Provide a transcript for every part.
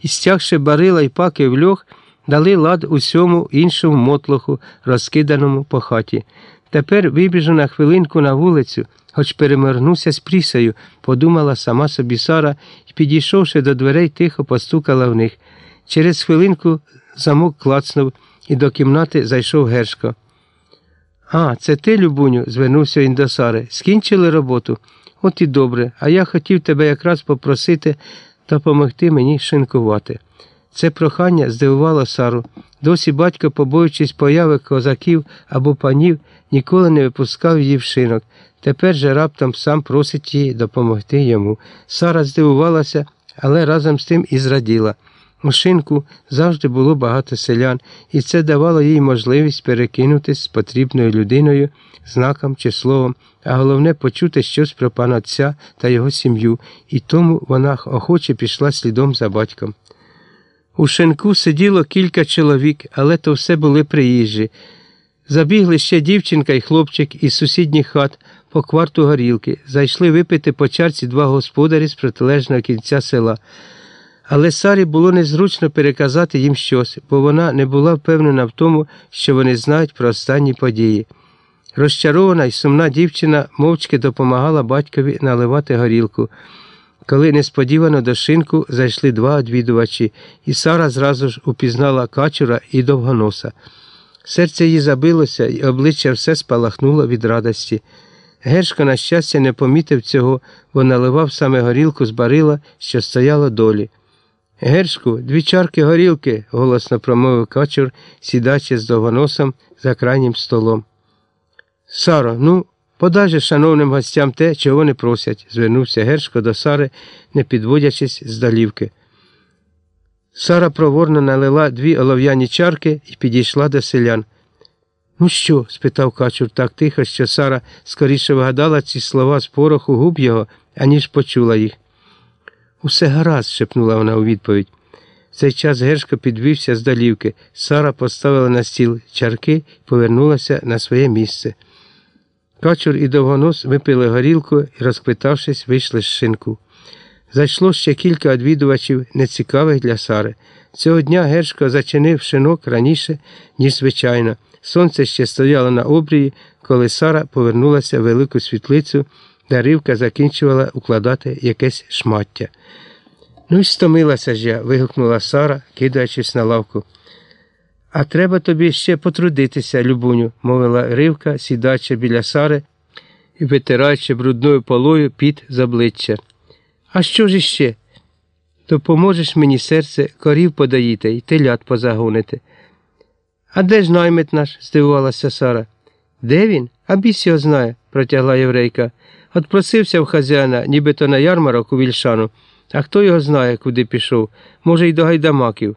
і стягши барила й паки в льох, дали лад усьому іншому мотлоху, розкиданому по хаті. Тепер вибіжу на хвилинку на вулицю, хоч перемирнуся з прісею, подумала сама собі Сара і, підійшовши до дверей, тихо постукала в них. Через хвилинку замок клацнув, і до кімнати зайшов Гершко. А, це ти, Любуню, звернувся він до Сари. Скінчили роботу? От і добре, а я хотів тебе якраз попросити допомогти мені шинкувати. Це прохання здивувало Сару. Досі батько, побоюючись появи козаків або панів, ніколи не випускав її в шинок. Тепер же раптом сам просить її допомогти йому. Сара здивувалася, але разом з тим і зраділа. У шинку завжди було багато селян, і це давало їй можливість перекинутись з потрібною людиною, знаком чи словом, а головне почути щось про пана отця та його сім'ю, і тому вона охоче пішла слідом за батьком. У шинку сиділо кілька чоловік, але то все були приїжджі. Забігли ще дівчинка і хлопчик із сусідніх хат по кварту горілки, зайшли випити по чарці два господарі з протилежного кінця села. Але Сарі було незручно переказати їм щось, бо вона не була впевнена в тому, що вони знають про останні події. Розчарована й сумна дівчина мовчки допомагала батькові наливати горілку. Коли несподівано до шинку зайшли два відвідувачі, і Сара зразу ж упізнала качура і довгоноса. Серце її забилося, і обличчя все спалахнуло від радості. Гершко, на щастя, не помітив цього, бо наливав саме горілку з барила, що стояло долі. Гершку, дві чарки горілки, голосно промовив качур, сідачи з довгоносом за крайнім столом. Саро, ну, подай же шановним гостям те, чого вони просять, звернувся Гершко до Сари, не підводячись з долівки. Сара проворно налила дві олов'яні чарки і підійшла до селян. Ну що? спитав качур так тихо, що Сара скоріше вгадала ці слова з пороху губ його, аніж почула їх. Усе гаразд, шепнула вона у відповідь. В цей час Гершко підвівся з долівки. Сара поставила на стіл чарки і повернулася на своє місце. Качур і довгонос випили горілку і, розпитавшись, вийшли з шинку. Зайшло ще кілька відвідувачів, нецікавих для Сари. Цього дня Гершко зачинив шинок раніше, ніж звичайно. Сонце ще стояло на обрії, коли Сара повернулася в велику світлицю, де Ривка закінчувала укладати якесь шмаття. Ну й стомилася ж я, вигукнула Сара, кидаючись на лавку. А треба тобі ще потрудитися, Любуню, мовила Ривка, сідаючи біля Сари і витираючи брудною полою під з обличчя. А що ж іще? Допоможеш мені серце корів подаїти і телят позагонити. А де ж наймит наш? здивувалася Сара. Де він? А біс його знає, протягла єврейка. От просився в хазяїна, нібито на ярмарок у вільшану. А хто його знає, куди пішов? Може, й до гайдамаків.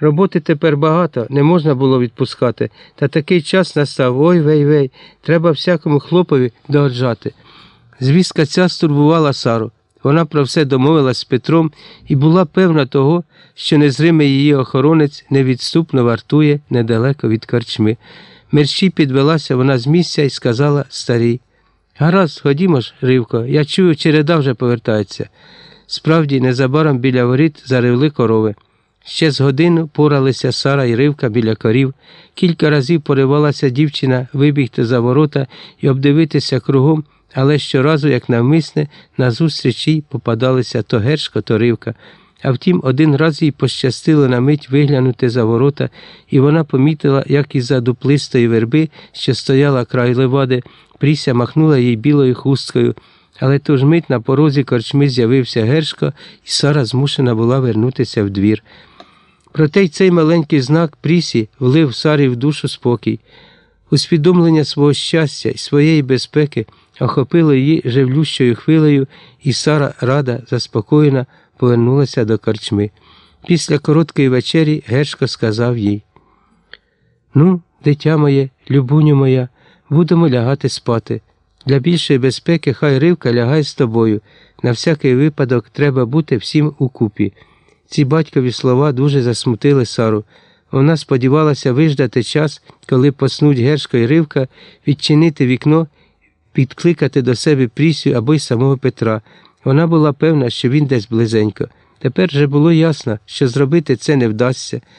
Роботи тепер багато, не можна було відпускати, та такий час настав ой вей вей, треба всякому хлопові догоджати. Звістка ця стурбувала Сару. Вона про все домовилась з Петром і була певна того, що незримий її охоронець невідступно вартує недалеко від корчми. Мерщій підвелася вона з місця і сказала старій. Гаразд, ходімо ж, Ривко, я чую, череда вже повертається. Справді, незабаром біля воріт заревли корови. Ще з годину поралися Сара і Ривка біля корів. Кілька разів поривалася дівчина вибігти за ворота і обдивитися кругом, але щоразу, як навмисне, назустріч їй попадалися то гершко, то ривка. А втім, один раз їй пощастило на мить виглянути за ворота, і вона помітила, як із за дуплистої верби, що стояла край левади, Пріся махнула їй білою хусткою. Але ту ж мить на порозі корчми з'явився Гершко, і Сара змушена була вернутися в двір. Проте й цей маленький знак Прісі влив Сарі в душу спокій. Усвідомлення свого щастя і своєї безпеки охопило її живлющою хвилею, і Сара, рада, заспокоєна, повернулася до корчми. Після короткої вечері Гершко сказав їй: Ну, дитя моє, любуню моя, будемо лягати спати. Для більшої безпеки хай ривка лягає з тобою. На всякий випадок треба бути всім укупі. Ці батькові слова дуже засмутили Сару. Вона сподівалася виждати час, коли поснуть Гершко і Ривка, відчинити вікно, підкликати до себе Прісю або й самого Петра. Вона була певна, що він десь близенько. Тепер же було ясно, що зробити це не вдасться.